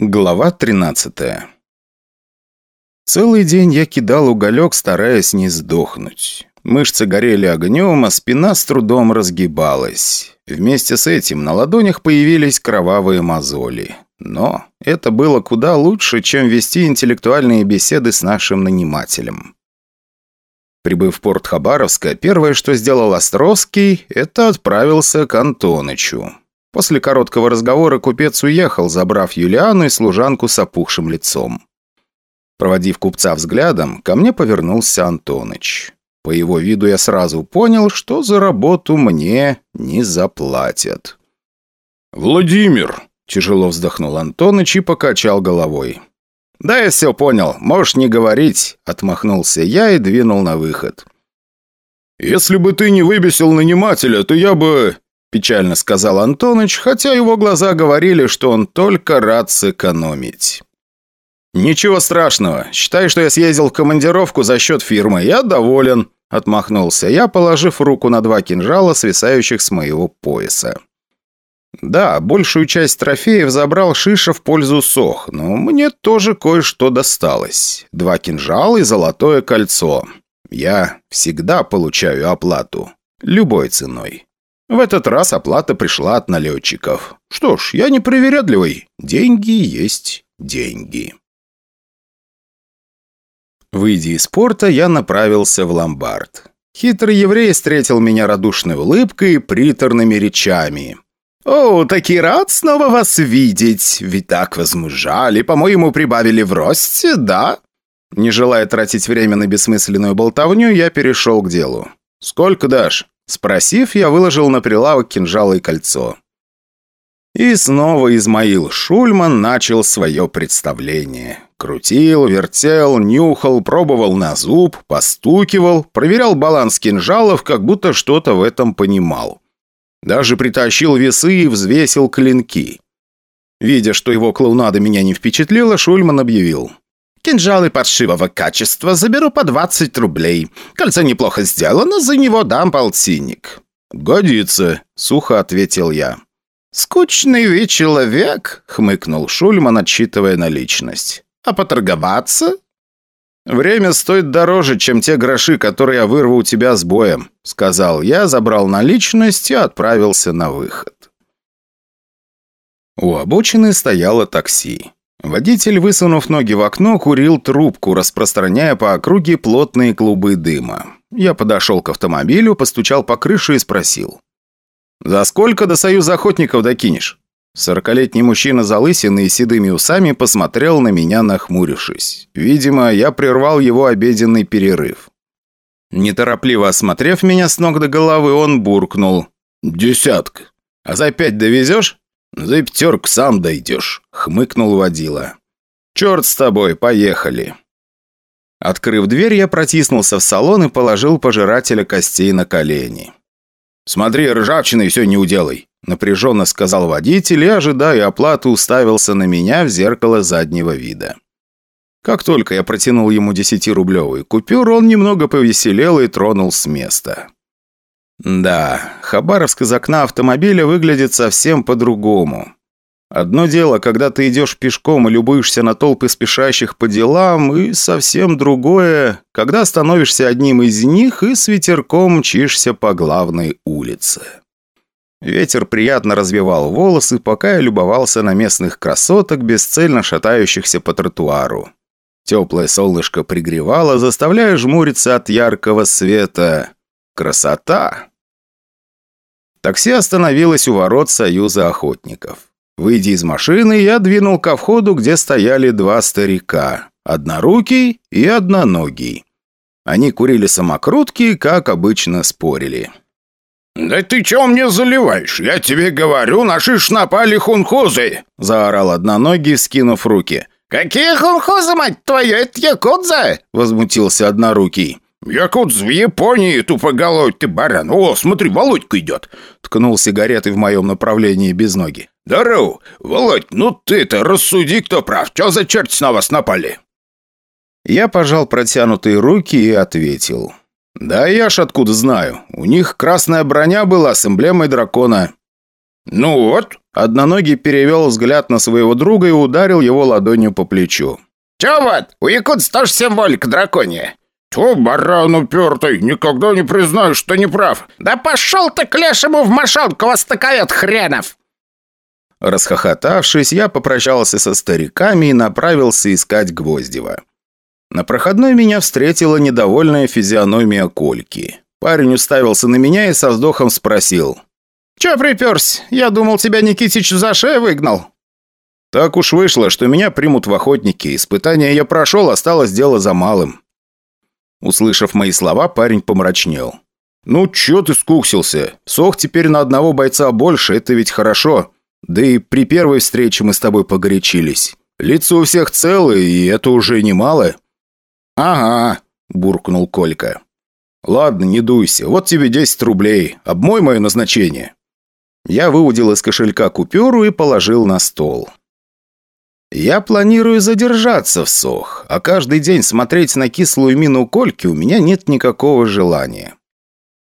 Глава 13 Целый день я кидал уголек, стараясь не сдохнуть. Мышцы горели огнем, а спина с трудом разгибалась. Вместе с этим на ладонях появились кровавые мозоли. Но это было куда лучше, чем вести интеллектуальные беседы с нашим нанимателем. Прибыв в порт Хабаровска, первое, что сделал Островский, это отправился к Антонычу. После короткого разговора купец уехал, забрав Юлиану и служанку с опухшим лицом. Проводив купца взглядом, ко мне повернулся Антоныч. По его виду я сразу понял, что за работу мне не заплатят. «Владимир!» – тяжело вздохнул Антоныч и покачал головой. «Да я все понял, можешь не говорить», – отмахнулся я и двинул на выход. «Если бы ты не выбесил нанимателя, то я бы печально сказал Антоныч, хотя его глаза говорили, что он только рад сэкономить. «Ничего страшного. Считай, что я съездил в командировку за счет фирмы. Я доволен», – отмахнулся я, положив руку на два кинжала, свисающих с моего пояса. Да, большую часть трофеев забрал Шиша в пользу Сох, но мне тоже кое-что досталось. Два кинжала и золотое кольцо. Я всегда получаю оплату. Любой ценой. В этот раз оплата пришла от налетчиков. Что ж, я не привередливый. Деньги есть деньги. Выйдя из порта, я направился в ломбард. Хитрый еврей встретил меня радушной улыбкой и приторными речами. «О, таки рад снова вас видеть. Ведь так возмужали, по-моему, прибавили в росте, да?» Не желая тратить время на бессмысленную болтовню, я перешел к делу. «Сколько дашь?» Спросив, я выложил на прилавок кинжал и кольцо. И снова Измаил Шульман начал свое представление. Крутил, вертел, нюхал, пробовал на зуб, постукивал, проверял баланс кинжалов, как будто что-то в этом понимал. Даже притащил весы и взвесил клинки. Видя, что его клоунада меня не впечатлила, Шульман объявил. Кинжалы паршивого качества заберу по 20 рублей. Кольцо неплохо сделано, за него дам полтинник». «Годится», — сухо ответил я. «Скучный вы человек», — хмыкнул Шульман, отсчитывая наличность. «А поторговаться?» «Время стоит дороже, чем те гроши, которые я вырву у тебя с боем», — сказал я, забрал наличность и отправился на выход. У обочины стояло такси. Водитель, высунув ноги в окно, курил трубку, распространяя по округе плотные клубы дыма. Я подошел к автомобилю, постучал по крыше и спросил. «За сколько до Союза охотников докинешь?» Сорокалетний мужчина за лысиной и седыми усами посмотрел на меня, нахмурившись. Видимо, я прервал его обеденный перерыв. Неторопливо осмотрев меня с ног до головы, он буркнул. «Десятка. А за пять довезешь?» «За пятерку сам дойдешь», — хмыкнул водила. «Черт с тобой, поехали». Открыв дверь, я протиснулся в салон и положил пожирателя костей на колени. «Смотри, ржавчиной все не уделай», — напряженно сказал водитель и, ожидая оплаты, уставился на меня в зеркало заднего вида. Как только я протянул ему десятирублевую купюру, он немного повеселел и тронул с места. Да, Хабаровск из окна автомобиля выглядит совсем по-другому. Одно дело, когда ты идешь пешком и любуешься на толпы спешащих по делам, и совсем другое, когда становишься одним из них и с ветерком мчишься по главной улице. Ветер приятно развивал волосы, пока я любовался на местных красоток, бесцельно шатающихся по тротуару. Теплое солнышко пригревало, заставляя жмуриться от яркого света. Красота! Такси остановилось у ворот Союза охотников. Выйдя из машины, я двинул ко входу, где стояли два старика. Однорукий и одноногий. Они курили самокрутки, как обычно спорили. «Да ты чё мне заливаешь? Я тебе говорю, наши ж напали хунхузы!» Заорал одноногий, скинув руки. «Какие хунхузы, мать твою, это якудза?» Возмутился однорукий. «Якутс в Японии, тупоголовый ты баран! О, смотри, Володька идет!» Ткнул сигаретой в моем направлении без ноги. «Здорово! Володь, ну ты-то рассуди, кто прав! Чё за черти на вас напали?» Я пожал протянутые руки и ответил. «Да я ж откуда знаю. У них красная броня была с эмблемой дракона». «Ну вот, Одноногий перевел взгляд на своего друга и ударил его ладонью по плечу. «Чё вот, у якутс тоже символика драконья». «Тьфу, баран упертый, никогда не признаю, что не прав». «Да пошел ты к лешему в мошонку, востоковед хренов!» Расхохотавшись, я попрощался со стариками и направился искать Гвоздева. На проходной меня встретила недовольная физиономия Кольки. Парень уставился на меня и со вздохом спросил. «Чё приперся? Я думал, тебя Никитич за шею выгнал». «Так уж вышло, что меня примут в охотники. Испытание я прошел, осталось дело за малым». Услышав мои слова, парень помрачнел. «Ну, чё ты скуксился? Сох теперь на одного бойца больше, это ведь хорошо. Да и при первой встрече мы с тобой погорячились. Лицо у всех целое, и это уже немало». «Ага», – буркнул Колька. «Ладно, не дуйся. Вот тебе 10 рублей. Обмой мое назначение». Я выудил из кошелька купюру и положил на стол. Я планирую задержаться в Сох, а каждый день смотреть на кислую мину Кольки у меня нет никакого желания.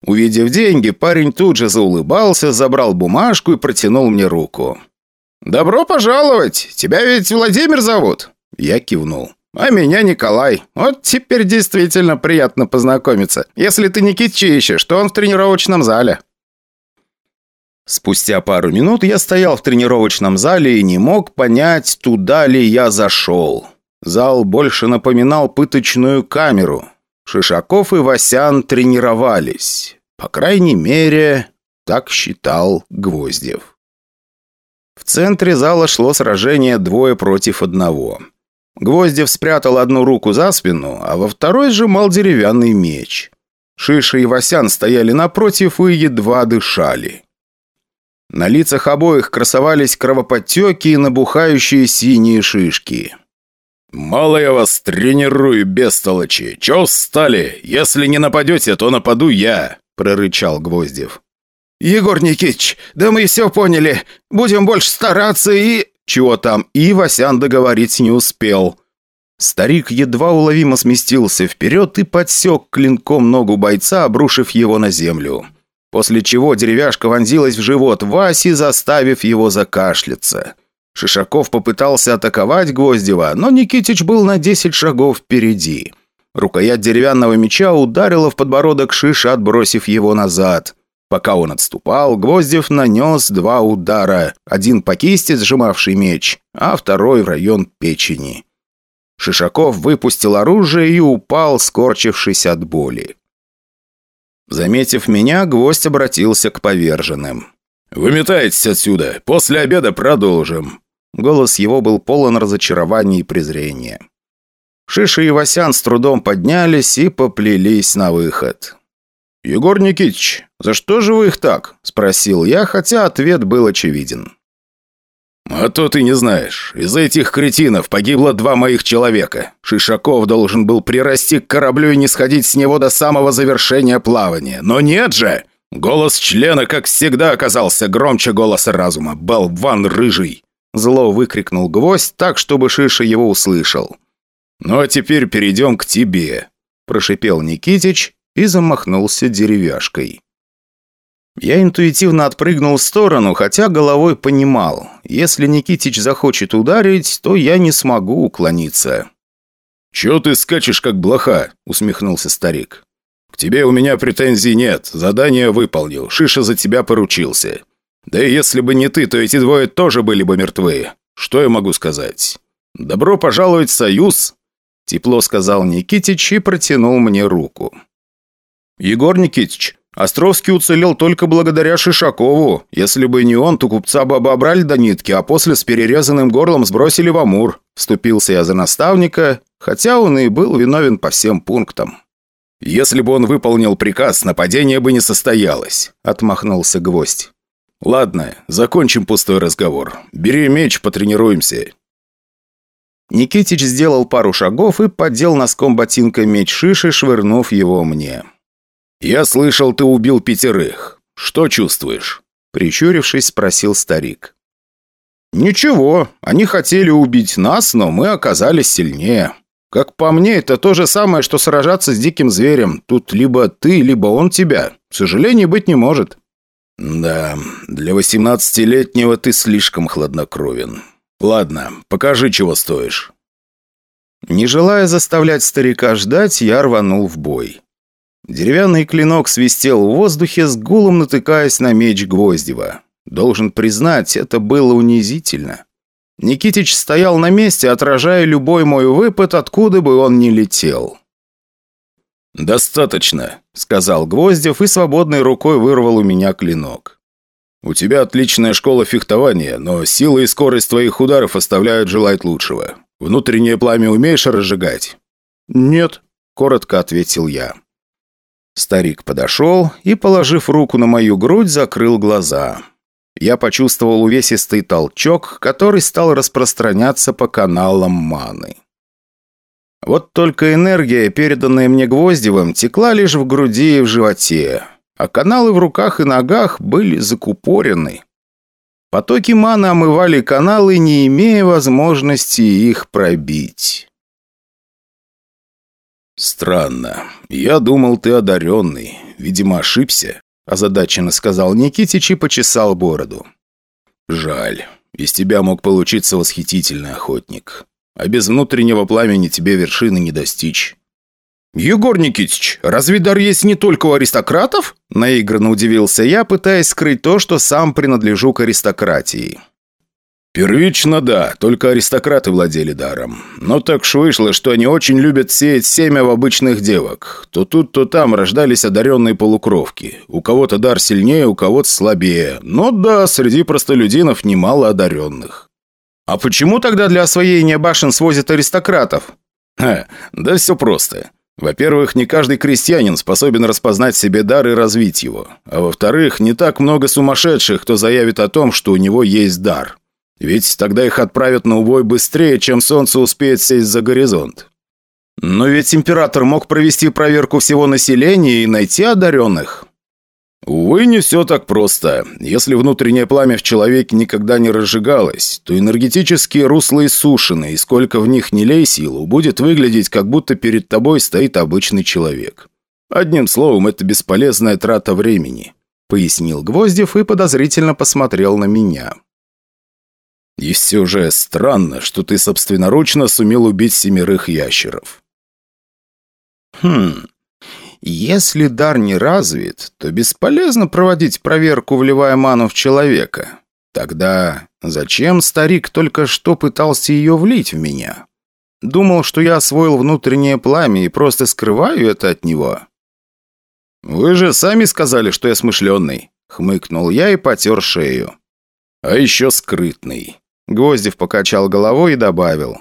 Увидев деньги, парень тут же заулыбался, забрал бумажку и протянул мне руку. «Добро пожаловать! Тебя ведь Владимир зовут?» Я кивнул. «А меня Николай. Вот теперь действительно приятно познакомиться. Если ты Никитича ищешь, то он в тренировочном зале». Спустя пару минут я стоял в тренировочном зале и не мог понять, туда ли я зашел. Зал больше напоминал пыточную камеру. Шишаков и Васян тренировались. По крайней мере, так считал Гвоздев. В центре зала шло сражение двое против одного. Гвоздев спрятал одну руку за спину, а во второй сжимал деревянный меч. Шиша и Васян стояли напротив и едва дышали. На лицах обоих красовались кровоподтеки и набухающие синие шишки. «Мало я вас тренирую, бестолочи! Чё встали? Если не нападете, то нападу я!» – прорычал Гвоздев. «Егор Никитич, да мы все поняли. Будем больше стараться и...» Чего там и Васян договорить не успел. Старик едва уловимо сместился вперед и подсек клинком ногу бойца, обрушив его на землю после чего деревяшка вонзилась в живот Васи, заставив его закашляться. Шишаков попытался атаковать Гвоздева, но Никитич был на 10 шагов впереди. Рукоять деревянного меча ударила в подбородок Шиша, отбросив его назад. Пока он отступал, Гвоздев нанес два удара. Один по кисти, сжимавший меч, а второй в район печени. Шишаков выпустил оружие и упал, скорчившись от боли. Заметив меня, гвоздь обратился к поверженным. «Выметайтесь отсюда! После обеда продолжим!» Голос его был полон разочарования и презрения. Шиша и Васян с трудом поднялись и поплелись на выход. «Егор Никитич, за что же вы их так?» – спросил я, хотя ответ был очевиден. «А то ты не знаешь. Из-за этих кретинов погибло два моих человека. Шишаков должен был прирасти к кораблю и не сходить с него до самого завершения плавания. Но нет же! Голос члена, как всегда, оказался громче голоса разума. Болван рыжий!» Зло выкрикнул гвоздь так, чтобы Шиша его услышал. «Ну а теперь перейдем к тебе», – прошипел Никитич и замахнулся деревяшкой. Я интуитивно отпрыгнул в сторону, хотя головой понимал. Если Никитич захочет ударить, то я не смогу уклониться. «Чё ты скачешь, как блоха?» – усмехнулся старик. «К тебе у меня претензий нет. Задание выполнил. Шиша за тебя поручился. Да и если бы не ты, то эти двое тоже были бы мертвы. Что я могу сказать? Добро пожаловать в Союз!» Тепло сказал Никитич и протянул мне руку. «Егор Никитич, Островский уцелел только благодаря Шишакову. Если бы не он, то купца бы обобрали до нитки, а после с перерезанным горлом сбросили в Амур. Вступился я за наставника, хотя он и был виновен по всем пунктам. «Если бы он выполнил приказ, нападение бы не состоялось», — отмахнулся гвоздь. «Ладно, закончим пустой разговор. Бери меч, потренируемся». Никитич сделал пару шагов и поддел носком ботинка меч Шиши, швырнув его мне. «Я слышал, ты убил пятерых. Что чувствуешь?» Прищурившись, спросил старик. «Ничего, они хотели убить нас, но мы оказались сильнее. Как по мне, это то же самое, что сражаться с диким зверем. Тут либо ты, либо он тебя. К сожалению, быть не может». «Да, для восемнадцатилетнего ты слишком хладнокровен. Ладно, покажи, чего стоишь». Не желая заставлять старика ждать, я рванул в бой. Деревянный клинок свистел в воздухе, с гулом натыкаясь на меч Гвоздева. Должен признать, это было унизительно. Никитич стоял на месте, отражая любой мой выпад, откуда бы он ни летел. «Достаточно», — сказал Гвоздев и свободной рукой вырвал у меня клинок. «У тебя отличная школа фехтования, но сила и скорость твоих ударов оставляют желать лучшего. Внутреннее пламя умеешь разжигать?» «Нет», — коротко ответил я. Старик подошел и, положив руку на мою грудь, закрыл глаза. Я почувствовал увесистый толчок, который стал распространяться по каналам маны. Вот только энергия, переданная мне Гвоздевым, текла лишь в груди и в животе, а каналы в руках и ногах были закупорены. Потоки маны омывали каналы, не имея возможности их пробить. «Странно. Я думал, ты одаренный. Видимо, ошибся», – озадаченно сказал Никитич и почесал бороду. «Жаль. Из тебя мог получиться восхитительный охотник а без внутреннего пламени тебе вершины не достичь». «Егор Никитич, разве дар есть не только у аристократов?» Наигранно удивился я, пытаясь скрыть то, что сам принадлежу к аристократии. «Первично, да, только аристократы владели даром. Но так ж вышло, что они очень любят сеять семя в обычных девок. То тут, то там рождались одаренные полукровки. У кого-то дар сильнее, у кого-то слабее. Но да, среди простолюдинов немало одаренных. «А почему тогда для освоения башен свозят аристократов?» Ха, да все просто. Во-первых, не каждый крестьянин способен распознать себе дар и развить его. А во-вторых, не так много сумасшедших, кто заявит о том, что у него есть дар. Ведь тогда их отправят на убой быстрее, чем солнце успеет сесть за горизонт. Но ведь император мог провести проверку всего населения и найти одаренных. Увы, не все так просто. Если внутреннее пламя в человеке никогда не разжигалось, то энергетические русла иссушены, и сколько в них не лей силу, будет выглядеть, как будто перед тобой стоит обычный человек. Одним словом, это бесполезная трата времени», — пояснил Гвоздев и подозрительно посмотрел на меня. «И все же странно, что ты собственноручно сумел убить семерых ящеров». «Хм, если дар не развит, то бесполезно проводить проверку, вливая ману в человека. Тогда зачем старик только что пытался ее влить в меня? Думал, что я освоил внутреннее пламя и просто скрываю это от него. «Вы же сами сказали, что я смышленный», — хмыкнул я и потер шею. «А еще скрытный». Гвоздев покачал головой и добавил.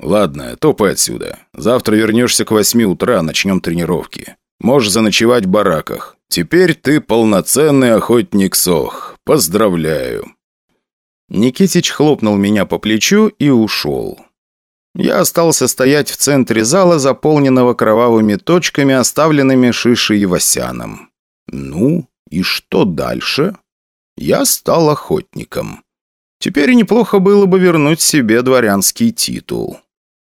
«Ладно, топай отсюда. Завтра вернешься к восьми утра, начнем тренировки. Можешь заночевать в бараках. Теперь ты полноценный охотник Сох. Поздравляю». Никитич хлопнул меня по плечу и ушел. Я остался стоять в центре зала, заполненного кровавыми точками, оставленными Шишей и Васяном. Ну, и что дальше? Я стал охотником. Теперь неплохо было бы вернуть себе дворянский титул.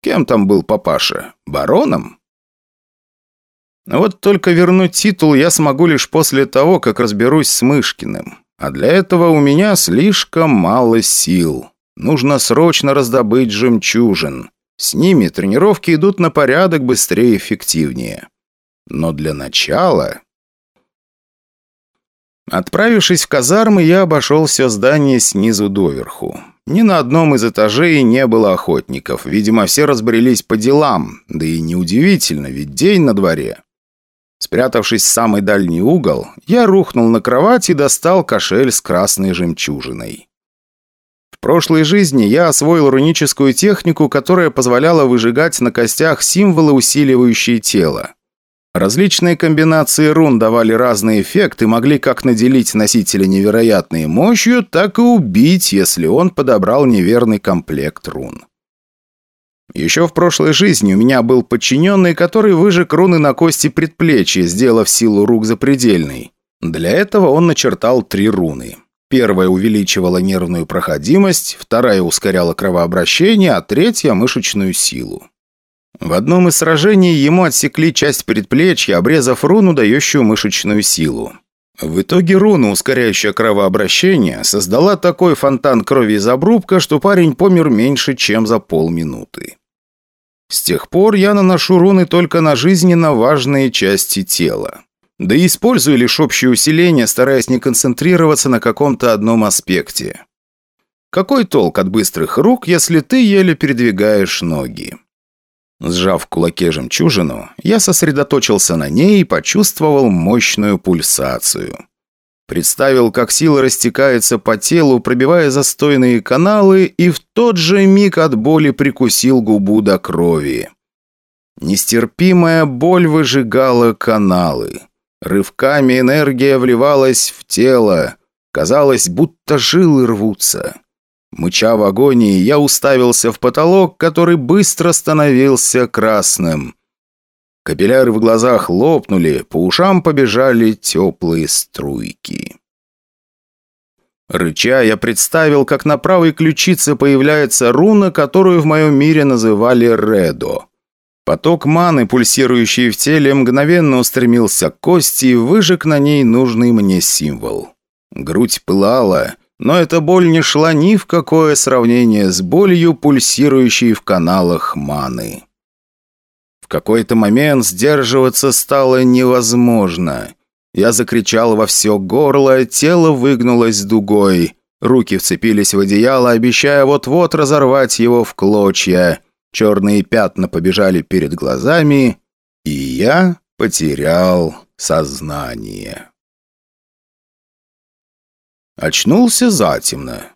Кем там был папаша? Бароном? Вот только вернуть титул я смогу лишь после того, как разберусь с Мышкиным. А для этого у меня слишком мало сил. Нужно срочно раздобыть жемчужин. С ними тренировки идут на порядок быстрее и эффективнее. Но для начала... Отправившись в казармы, я обошел все здание снизу доверху. Ни на одном из этажей не было охотников. Видимо, все разбрелись по делам. Да и неудивительно, ведь день на дворе. Спрятавшись в самый дальний угол, я рухнул на кровать и достал кошель с красной жемчужиной. В прошлой жизни я освоил руническую технику, которая позволяла выжигать на костях символы, усиливающие тело. Различные комбинации рун давали разный эффект и могли как наделить носителя невероятной мощью, так и убить, если он подобрал неверный комплект рун. Еще в прошлой жизни у меня был подчиненный, который выжег руны на кости предплечья, сделав силу рук запредельной. Для этого он начертал три руны. Первая увеличивала нервную проходимость, вторая ускоряла кровообращение, а третья – мышечную силу. В одном из сражений ему отсекли часть предплечья, обрезав руну, дающую мышечную силу. В итоге руна, ускоряющая кровообращение, создала такой фонтан крови из обрубка, что парень помер меньше, чем за полминуты. С тех пор я наношу руны только на жизненно важные части тела. Да и использую лишь общее усиление, стараясь не концентрироваться на каком-то одном аспекте. Какой толк от быстрых рук, если ты еле передвигаешь ноги? Сжав в кулаке жемчужину, я сосредоточился на ней и почувствовал мощную пульсацию. Представил, как сила растекается по телу, пробивая застойные каналы, и в тот же миг от боли прикусил губу до крови. Нестерпимая боль выжигала каналы. Рывками энергия вливалась в тело. Казалось, будто жилы рвутся. Мыча в агонии, я уставился в потолок, который быстро становился красным. Капилляры в глазах лопнули, по ушам побежали теплые струйки. Рыча, я представил, как на правой ключице появляется руна, которую в моем мире называли Редо. Поток маны, пульсирующий в теле, мгновенно устремился к кости и выжег на ней нужный мне символ. Грудь пылала, но эта боль не шла ни в какое сравнение с болью, пульсирующей в каналах маны. В какой-то момент сдерживаться стало невозможно. Я закричал во все горло, тело выгнулось дугой. Руки вцепились в одеяло, обещая вот-вот разорвать его в клочья. Черные пятна побежали перед глазами, и я потерял сознание. Очнулся затемно.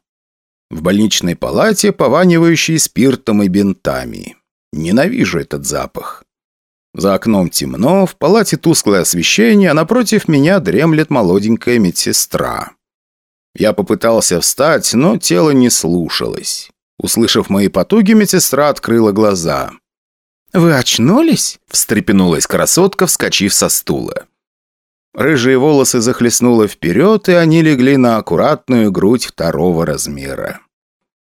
В больничной палате, пованивающей спиртом и бинтами. Ненавижу этот запах. За окном темно, в палате тусклое освещение, а напротив меня дремлет молоденькая медсестра. Я попытался встать, но тело не слушалось. Услышав мои потуги, медсестра открыла глаза. «Вы очнулись?» – встрепенулась красотка, вскочив со стула. Рыжие волосы захлестнуло вперед, и они легли на аккуратную грудь второго размера.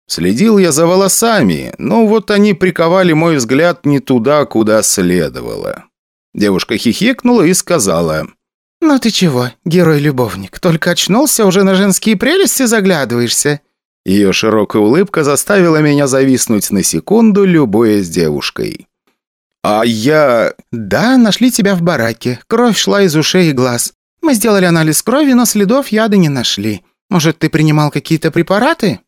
Следил я за волосами, но вот они приковали мой взгляд не туда, куда следовало. Девушка хихикнула и сказала. «Ну ты чего, герой-любовник, только очнулся, уже на женские прелести заглядываешься?» Ее широкая улыбка заставила меня зависнуть на секунду, любуясь девушкой. «А я...» «Да, нашли тебя в бараке. Кровь шла из ушей и глаз. Мы сделали анализ крови, но следов яда не нашли. Может, ты принимал какие-то препараты?»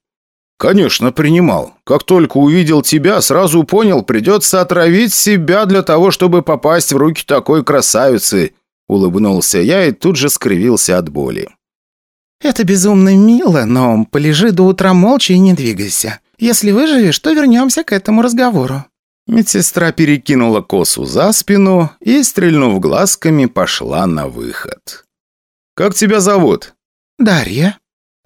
«Конечно, принимал. Как только увидел тебя, сразу понял, придется отравить себя для того, чтобы попасть в руки такой красавицы», улыбнулся я и тут же скривился от боли. «Это безумно мило, но полежи до утра молча и не двигайся. Если выживешь, то вернемся к этому разговору». Медсестра перекинула косу за спину и, стрельнув глазками, пошла на выход. «Как тебя зовут?» «Дарья».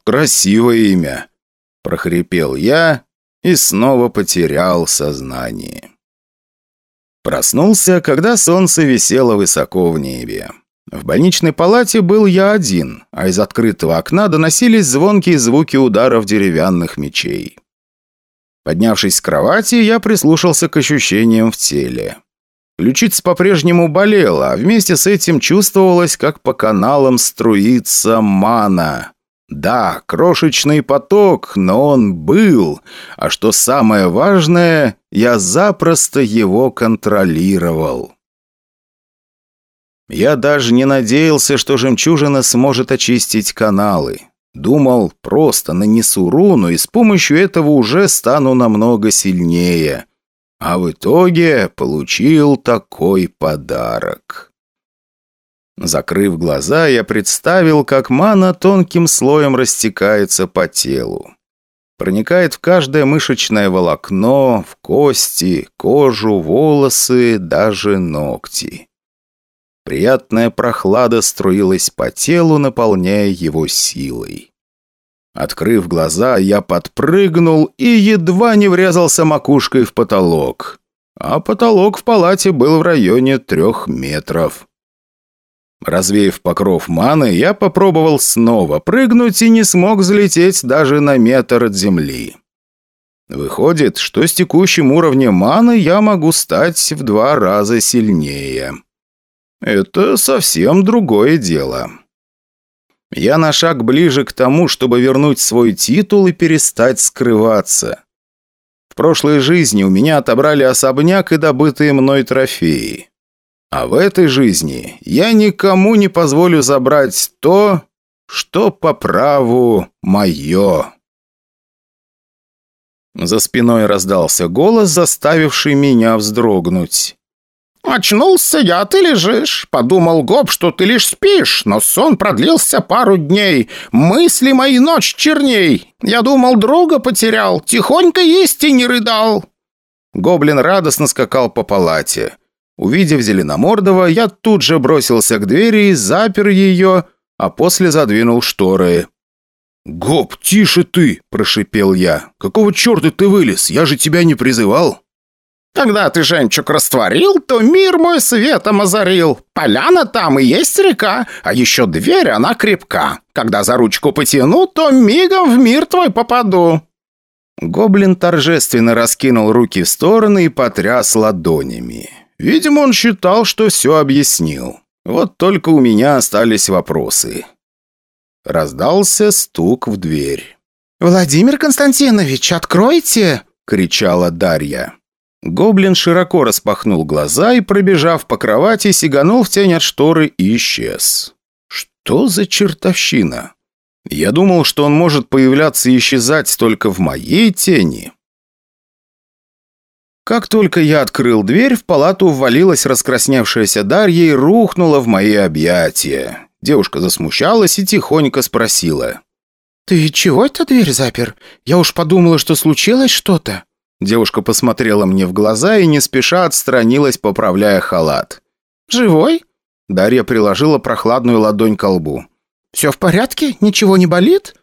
«Красивое имя», – прохрипел я и снова потерял сознание. Проснулся, когда солнце висело высоко в небе. В больничной палате был я один, а из открытого окна доносились звонкие звуки ударов деревянных мечей. Поднявшись с кровати, я прислушался к ощущениям в теле. Ключица по-прежнему болела, а вместе с этим чувствовалось, как по каналам струится мана. Да, крошечный поток, но он был. А что самое важное, я запросто его контролировал. Я даже не надеялся, что жемчужина сможет очистить каналы. Думал, просто нанесу руну и с помощью этого уже стану намного сильнее. А в итоге получил такой подарок. Закрыв глаза, я представил, как мана тонким слоем растекается по телу. Проникает в каждое мышечное волокно, в кости, кожу, волосы, даже ногти. Приятная прохлада струилась по телу, наполняя его силой. Открыв глаза, я подпрыгнул и едва не врезался макушкой в потолок. А потолок в палате был в районе трех метров. Развеяв покров маны, я попробовал снова прыгнуть и не смог взлететь даже на метр от земли. Выходит, что с текущим уровнем маны я могу стать в два раза сильнее. Это совсем другое дело. Я на шаг ближе к тому, чтобы вернуть свой титул и перестать скрываться. В прошлой жизни у меня отобрали особняк и добытые мной трофеи. А в этой жизни я никому не позволю забрать то, что по праву мое. За спиной раздался голос, заставивший меня вздрогнуть. «Очнулся я, ты лежишь. Подумал Гоб, что ты лишь спишь, но сон продлился пару дней. Мысли мои ночь черней. Я думал, друга потерял, тихонько есть и не рыдал». Гоблин радостно скакал по палате. Увидев Зеленомордова, я тут же бросился к двери, запер ее, а после задвинул шторы. «Гоб, тише ты!» – прошипел я. «Какого черта ты вылез? Я же тебя не призывал!» Когда ты жемчуг растворил, то мир мой светом озарил. Поляна там и есть река, а еще дверь, она крепка. Когда за ручку потяну, то мигом в мир твой попаду». Гоблин торжественно раскинул руки в стороны и потряс ладонями. Видимо, он считал, что все объяснил. Вот только у меня остались вопросы. Раздался стук в дверь. «Владимир Константинович, откройте!» — кричала Дарья. Гоблин широко распахнул глаза и, пробежав по кровати, сиганул в тень от шторы и исчез. Что за чертовщина? Я думал, что он может появляться и исчезать только в моей тени. Как только я открыл дверь, в палату ввалилась раскрасневшаяся Дарья и рухнула в мои объятия. Девушка засмущалась и тихонько спросила. «Ты чего это дверь запер? Я уж подумала, что случилось что-то». Девушка посмотрела мне в глаза и не спеша отстранилась, поправляя халат. «Живой?» Дарья приложила прохладную ладонь к лбу. «Все в порядке? Ничего не болит?»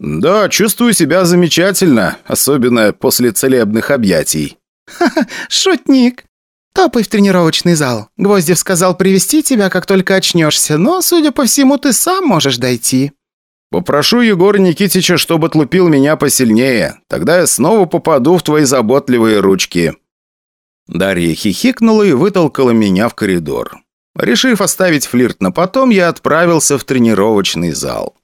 «Да, чувствую себя замечательно, особенно после целебных объятий». «Ха-ха, шутник. Топай в тренировочный зал. Гвоздев сказал привести тебя, как только очнешься, но, судя по всему, ты сам можешь дойти». «Попрошу Егора Никитича, чтобы отлупил меня посильнее. Тогда я снова попаду в твои заботливые ручки». Дарья хихикнула и вытолкала меня в коридор. Решив оставить флирт на потом, я отправился в тренировочный зал.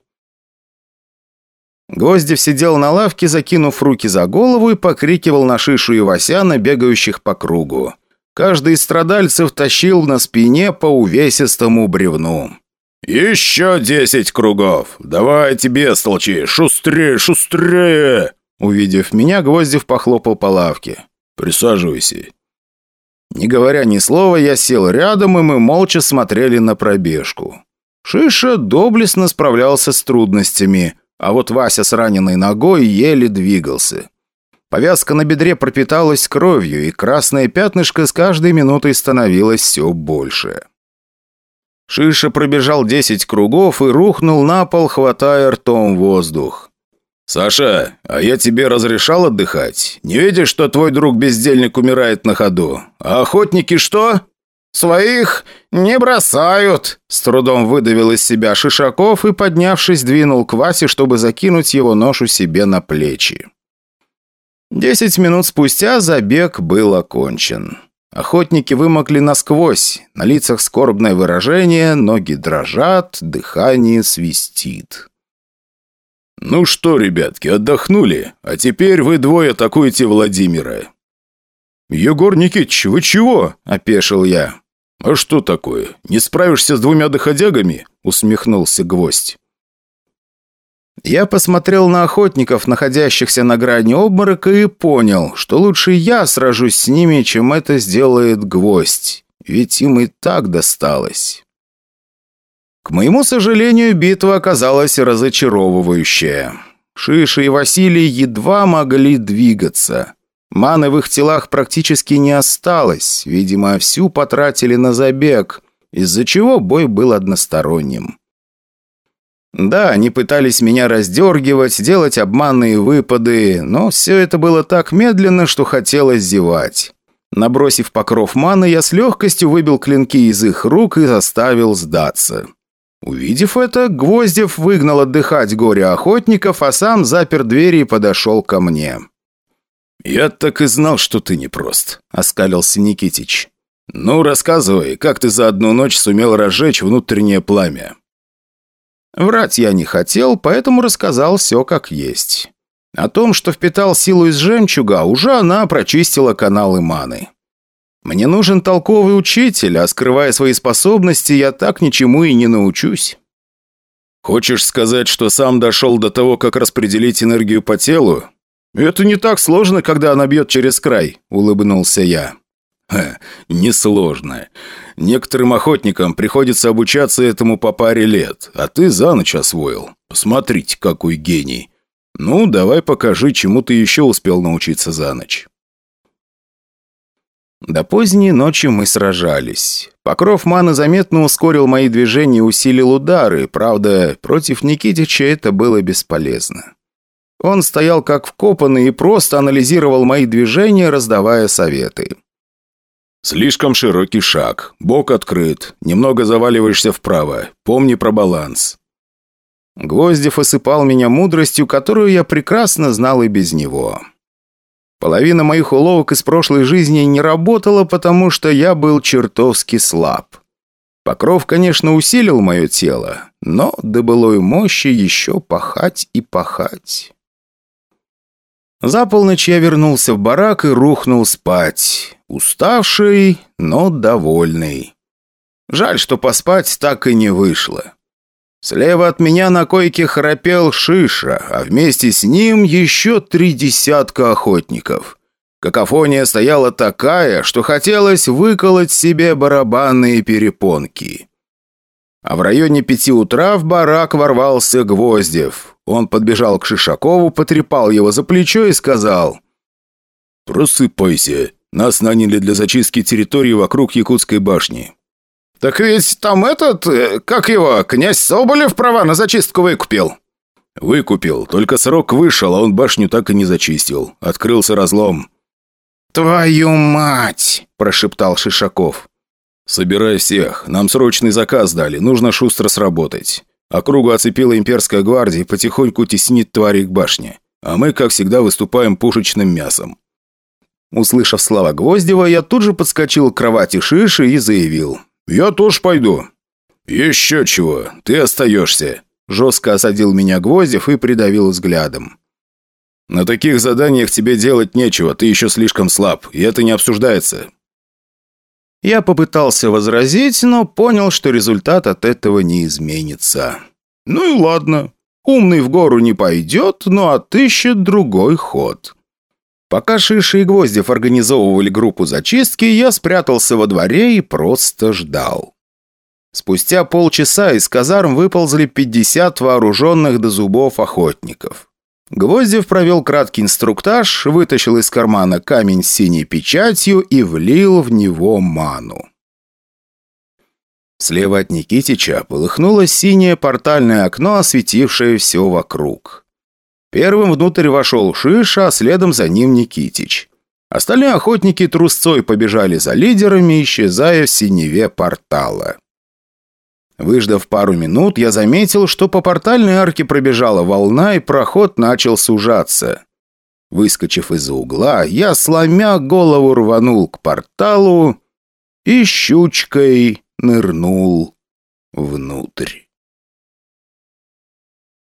Гвоздев сидел на лавке, закинув руки за голову и покрикивал на Шишу и Васяна, бегающих по кругу. Каждый из страдальцев тащил на спине по увесистому бревну. «Еще десять кругов! Давайте, бестолчи! Шустрее, шустрее!» Увидев меня, Гвоздев похлопал по лавке. «Присаживайся». Не говоря ни слова, я сел рядом, и мы молча смотрели на пробежку. Шиша доблестно справлялся с трудностями, а вот Вася с раненой ногой еле двигался. Повязка на бедре пропиталась кровью, и красное пятнышко с каждой минутой становилось все больше. Шиша пробежал 10 кругов и рухнул на пол, хватая ртом воздух. «Саша, а я тебе разрешал отдыхать? Не видишь, что твой друг-бездельник умирает на ходу? А охотники что?» «Своих не бросают!» С трудом выдавил из себя Шишаков и, поднявшись, двинул к Васе, чтобы закинуть его ношу себе на плечи. Десять минут спустя забег был окончен. Охотники вымокли насквозь, на лицах скорбное выражение, ноги дрожат, дыхание свистит. «Ну что, ребятки, отдохнули, а теперь вы двое атакуете Владимира». «Егор Никитич, вы чего?» – опешил я. «А что такое? Не справишься с двумя доходягами?» – усмехнулся гвоздь. Я посмотрел на охотников, находящихся на грани обморока, и понял, что лучше я сражусь с ними, чем это сделает гвоздь, ведь им и так досталось. К моему сожалению, битва оказалась разочаровывающая. Шиши и Василий едва могли двигаться. Маны в их телах практически не осталось, видимо, всю потратили на забег, из-за чего бой был односторонним. Да, они пытались меня раздергивать, делать обманные выпады, но все это было так медленно, что хотелось зевать. Набросив покров маны, я с легкостью выбил клинки из их рук и заставил сдаться. Увидев это, Гвоздев выгнал отдыхать горе охотников, а сам запер двери и подошел ко мне. «Я так и знал, что ты непрост», — оскалился Никитич. «Ну, рассказывай, как ты за одну ночь сумел разжечь внутреннее пламя?» Врать я не хотел, поэтому рассказал все как есть. О том, что впитал силу из жемчуга, уже она прочистила каналы маны. Мне нужен толковый учитель, а скрывая свои способности, я так ничему и не научусь. Хочешь сказать, что сам дошел до того, как распределить энергию по телу? Это не так сложно, когда она бьет через край, улыбнулся я. Ха, несложно. Некоторым охотникам приходится обучаться этому по паре лет, а ты за ночь освоил. Посмотрите, какой гений. Ну, давай покажи, чему ты еще успел научиться за ночь. До поздней ночи мы сражались. Покров маны заметно ускорил мои движения и усилил удары, правда, против Никитича это было бесполезно. Он стоял как вкопанный и просто анализировал мои движения, раздавая советы. «Слишком широкий шаг, бок открыт, немного заваливаешься вправо, помни про баланс». Гвоздев осыпал меня мудростью, которую я прекрасно знал и без него. Половина моих уловок из прошлой жизни не работала, потому что я был чертовски слаб. Покров, конечно, усилил мое тело, но до былой мощи еще пахать и пахать. За полночь я вернулся в барак и рухнул спать. Уставший, но довольный. Жаль, что поспать так и не вышло. Слева от меня на койке храпел Шиша, а вместе с ним еще три десятка охотников. Какофония стояла такая, что хотелось выколоть себе барабанные перепонки. А в районе пяти утра в барак ворвался Гвоздев. Он подбежал к Шишакову, потрепал его за плечо и сказал «Просыпайся, нас наняли для зачистки территории вокруг Якутской башни. «Так ведь там этот, э, как его, князь Соболев права на зачистку выкупил». «Выкупил, только срок вышел, а он башню так и не зачистил. Открылся разлом». «Твою мать!» – прошептал Шишаков. «Собирай всех. Нам срочный заказ дали. Нужно шустро сработать. Округу оцепила имперская гвардия и потихоньку теснит твари к башне. А мы, как всегда, выступаем пушечным мясом». Услышав слова Гвоздева, я тут же подскочил к кровати Шиши и заявил. «Я тоже пойду». «Еще чего, ты остаешься», – жестко осадил меня Гвоздев и придавил взглядом. «На таких заданиях тебе делать нечего, ты еще слишком слаб, и это не обсуждается». Я попытался возразить, но понял, что результат от этого не изменится. Ну и ладно. Умный в гору не пойдет, но отыщет другой ход. Пока Шиши и Гвоздев организовывали группу зачистки, я спрятался во дворе и просто ждал. Спустя полчаса из казарм выползли 50 вооруженных до зубов охотников. Гвоздев провел краткий инструктаж, вытащил из кармана камень с синей печатью и влил в него ману. Слева от Никитича полыхнуло синее портальное окно, осветившее все вокруг. Первым внутрь вошел Шиша, а следом за ним Никитич. Остальные охотники трусцой побежали за лидерами, исчезая в синеве портала. Выждав пару минут, я заметил, что по портальной арке пробежала волна, и проход начал сужаться. Выскочив из-за угла, я, сломя голову, рванул к порталу и щучкой нырнул внутрь.